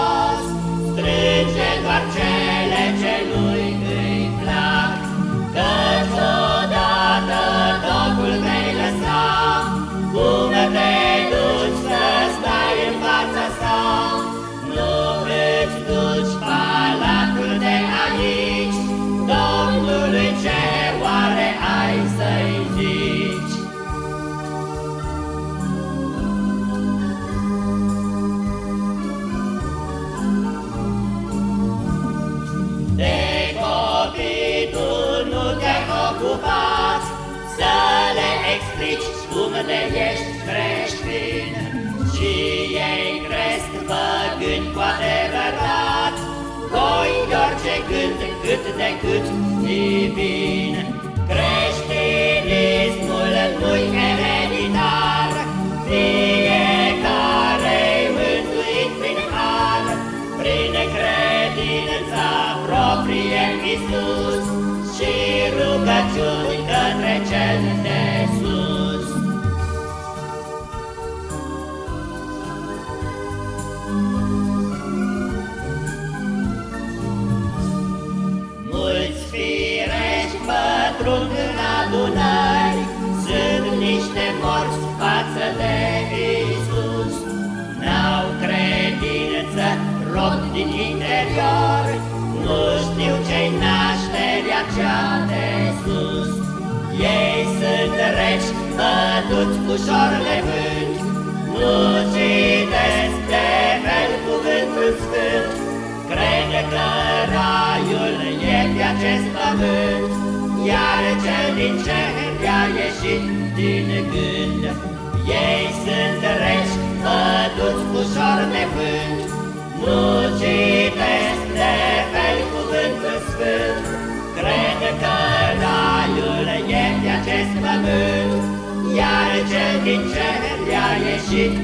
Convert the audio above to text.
Hristos, strânge doar cele ce le explici cum de ești creștin. Și ei cresc făgând cu adevărat Voi de orice gând cât de cât divin Creștinismul nu-i ereditar. Fiecare-i mântuit prin har Prin credința proprie în Iisus. Și rugăciuni către cel pătrund în adunări Sunt niște morți față de Iisus. N-au credință, rot din interior Nu știu ce-i nașterea cea de sus. Ei sunt reci, bătuți ușor de vânt Nu citesc de fel cuvântul sfânt. Crede că raiul e pe acest pământ Iar cel din cer a ieșit din gând. Ei sunt reci, bătuți ușor de vânt Nu citesc de fel cuvântul sfânt. Crede că raiul e pe acest pământ. Iar cel din cer a ieșit